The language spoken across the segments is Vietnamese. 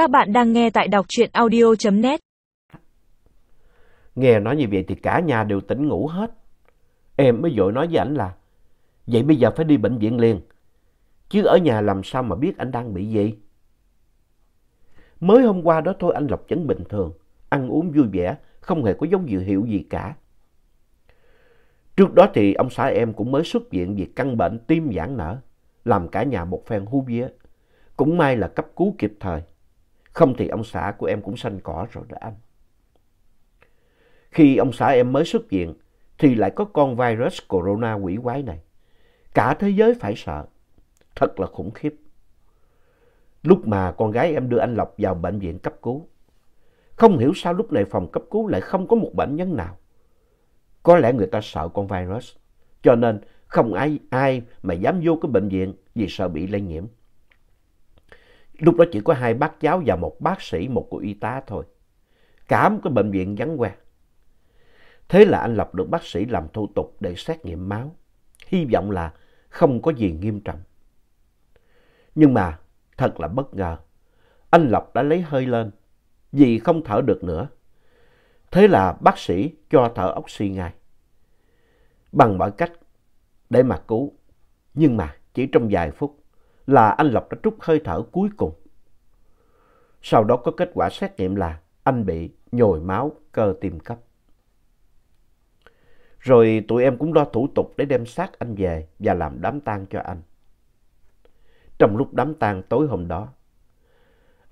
Các bạn đang nghe tại đọc truyện audio.net. Nghe nói như vậy thì cả nhà đều tỉnh ngủ hết. Em mới vội nói với ảnh là, vậy bây giờ phải đi bệnh viện liền. Chứ ở nhà làm sao mà biết anh đang bị gì? Mới hôm qua đó thôi anh Lộc vẫn bình thường, ăn uống vui vẻ, không hề có dấu hiệu gì cả. Trước đó thì ông xã em cũng mới xuất viện vì căn bệnh tim giãn nở, làm cả nhà một phen hú vía. Cũng may là cấp cứu kịp thời. Không thì ông xã của em cũng xanh cỏ rồi đó anh. Khi ông xã em mới xuất viện, thì lại có con virus corona quỷ quái này. Cả thế giới phải sợ. Thật là khủng khiếp. Lúc mà con gái em đưa anh Lộc vào bệnh viện cấp cứu. Không hiểu sao lúc này phòng cấp cứu lại không có một bệnh nhân nào. Có lẽ người ta sợ con virus. Cho nên không ai ai mà dám vô cái bệnh viện vì sợ bị lây nhiễm. Lúc đó chỉ có hai bác giáo và một bác sĩ, một cô y tá thôi. Cả một cái bệnh viện vắng que. Thế là anh Lộc được bác sĩ làm thủ tục để xét nghiệm máu. Hy vọng là không có gì nghiêm trọng. Nhưng mà thật là bất ngờ. Anh Lộc đã lấy hơi lên vì không thở được nữa. Thế là bác sĩ cho thở oxy ngay. Bằng mọi cách để mà cứu. Nhưng mà chỉ trong vài phút là anh Lộc đã trút hơi thở cuối cùng. Sau đó có kết quả xét nghiệm là anh bị nhồi máu cơ tim cấp. Rồi tụi em cũng lo thủ tục để đem xác anh về và làm đám tang cho anh. Trong lúc đám tang tối hôm đó,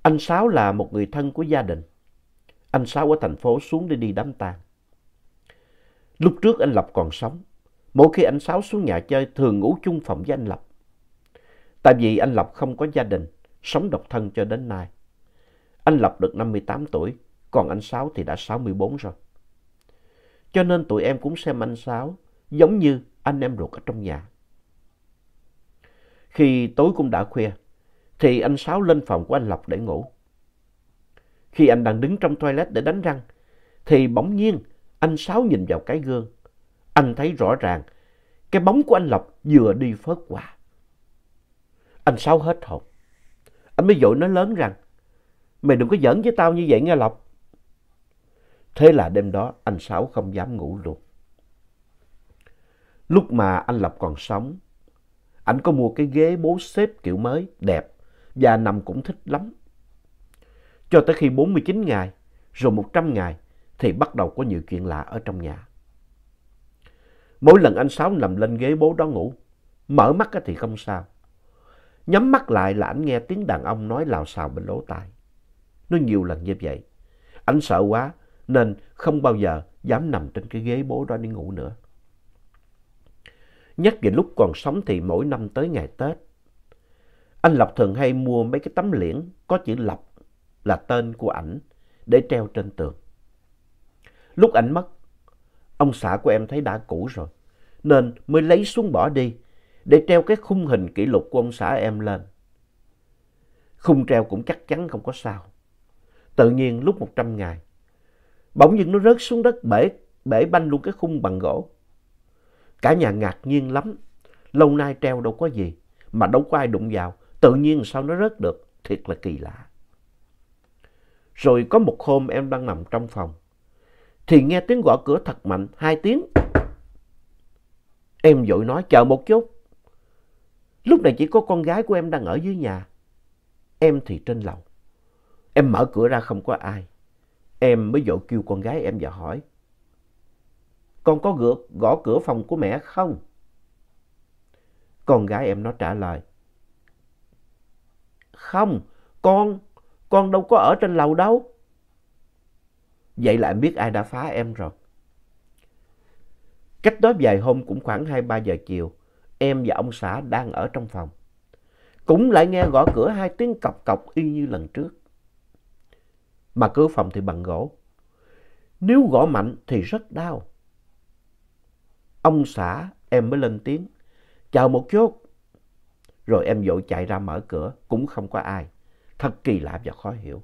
anh Sáu là một người thân của gia đình. Anh Sáu ở thành phố xuống để đi đám tang. Lúc trước anh lập còn sống, mỗi khi anh Sáu xuống nhà chơi thường ngủ chung phòng với anh lập. Tại vì anh Lộc không có gia đình, sống độc thân cho đến nay. Anh Lộc được 58 tuổi, còn anh Sáu thì đã 64 rồi. Cho nên tụi em cũng xem anh Sáu giống như anh em ruột ở trong nhà. Khi tối cũng đã khuya, thì anh Sáu lên phòng của anh Lộc để ngủ. Khi anh đang đứng trong toilet để đánh răng, thì bỗng nhiên anh Sáu nhìn vào cái gương. Anh thấy rõ ràng cái bóng của anh Lộc vừa đi phớt qua. Anh Sáu hết hồn. Anh mới dội nói lớn rằng, mày đừng có giỡn với tao như vậy nghe Lộc. Thế là đêm đó anh Sáu không dám ngủ luôn. Lúc mà anh Lộc còn sống, anh có mua cái ghế bố xếp kiểu mới, đẹp và nằm cũng thích lắm. Cho tới khi 49 ngày, rồi 100 ngày thì bắt đầu có nhiều chuyện lạ ở trong nhà. Mỗi lần anh Sáu nằm lên ghế bố đó ngủ, mở mắt thì không sao. Nhắm mắt lại là anh nghe tiếng đàn ông nói lào xào bên lỗ tai. Nó nhiều lần như vậy. Anh sợ quá nên không bao giờ dám nằm trên cái ghế bố đó đi ngủ nữa. nhắc về lúc còn sống thì mỗi năm tới ngày Tết, anh Lộc thường hay mua mấy cái tấm liễn có chữ Lộc là tên của ảnh để treo trên tường. Lúc ảnh mất, ông xã của em thấy đã cũ rồi, nên mới lấy xuống bỏ đi để treo cái khung hình kỷ lục của ông xã em lên. Khung treo cũng chắc chắn không có sao. Tự nhiên lúc 100 ngày, bỗng dưng nó rớt xuống đất bể, bể banh luôn cái khung bằng gỗ. Cả nhà ngạc nhiên lắm, lâu nay treo đâu có gì, mà đâu có ai đụng vào, tự nhiên sao nó rớt được, thiệt là kỳ lạ. Rồi có một hôm em đang nằm trong phòng, thì nghe tiếng gõ cửa thật mạnh, hai tiếng. Em vội nói chờ một chút. Lúc này chỉ có con gái của em đang ở dưới nhà. Em thì trên lầu. Em mở cửa ra không có ai. Em mới vội kêu con gái em và hỏi. Con có gỡ gõ cửa phòng của mẹ không? Con gái em nó trả lời. Không, con, con đâu có ở trên lầu đâu. Vậy là em biết ai đã phá em rồi. Cách đó vài hôm cũng khoảng 2-3 giờ chiều em và ông xã đang ở trong phòng. Cũng lại nghe gõ cửa hai tiếng cọc cọc y như lần trước. Mà cửa phòng thì bằng gỗ. Nếu gõ mạnh thì rất đau. Ông xã, em mới lên tiếng. Chờ một chút. Rồi em vội chạy ra mở cửa. Cũng không có ai. Thật kỳ lạ và khó hiểu.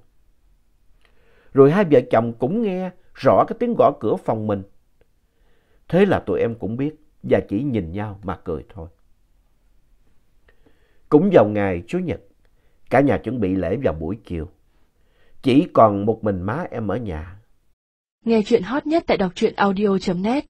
Rồi hai vợ chồng cũng nghe rõ cái tiếng gõ cửa phòng mình. Thế là tụi em cũng biết và chỉ nhìn nhau mà cười thôi. Cũng vào ngày Chủ nhật, cả nhà chuẩn bị lễ vào buổi chiều. chỉ còn một mình má em ở nhà. Nghe chuyện hot nhất tại đọc truyện audio.net